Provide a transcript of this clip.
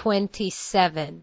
twenty-seven.